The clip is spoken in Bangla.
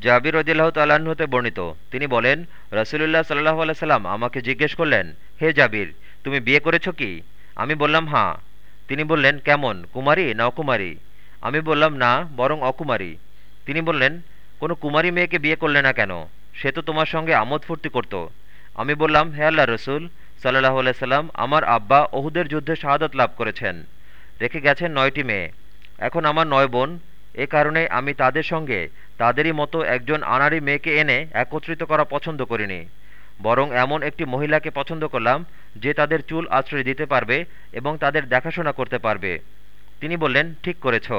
জাবির রদিল্লাহ তাল্লাহ্ন হতে বর্ণিত। তিনি বলেন, রসুলুল্লাহ সাল্লাহ আলাইসাল্লাম আমাকে জিজ্ঞেস করলেন, হে জাবির, তুমি বিয়ে করেছ কি? আমি বললাম, হাঁ। তিনি বললেন, কেমন, কুমারী না অকুমারী? আমি বললাম, না, বরং অকুমারী। তিনি বললেন, কোনো কুমারী মেয়েকে বিয়ে করলে না কেন? সে তো তোমার সঙ্গে আমোদ ফুর্তি করত। আমি বললাম, হে আল্লাহ রসুল সাল্লাহ সাল্লাম আমার আব্বা ওহুদের যুদ্ধে শাহাদত লাভ করেছেন। রেখে গেছেন নয়টি মেয়ে। এখন আমার নয় বোন এ কারণে আমি তাদের সঙ্গে তাদেরই মতো একজন আনারি মেয়েকে এনে একত্রিত করা পছন্দ করিনি। বরং এমন একটি মহিলাকে পছন্দ করলাম যে তাদের চুল আশ্রয় দিতে পারবে এবং তাদের দেখাশোনা করতে পারবে। তিনি বললেন, ঠিক করেছ।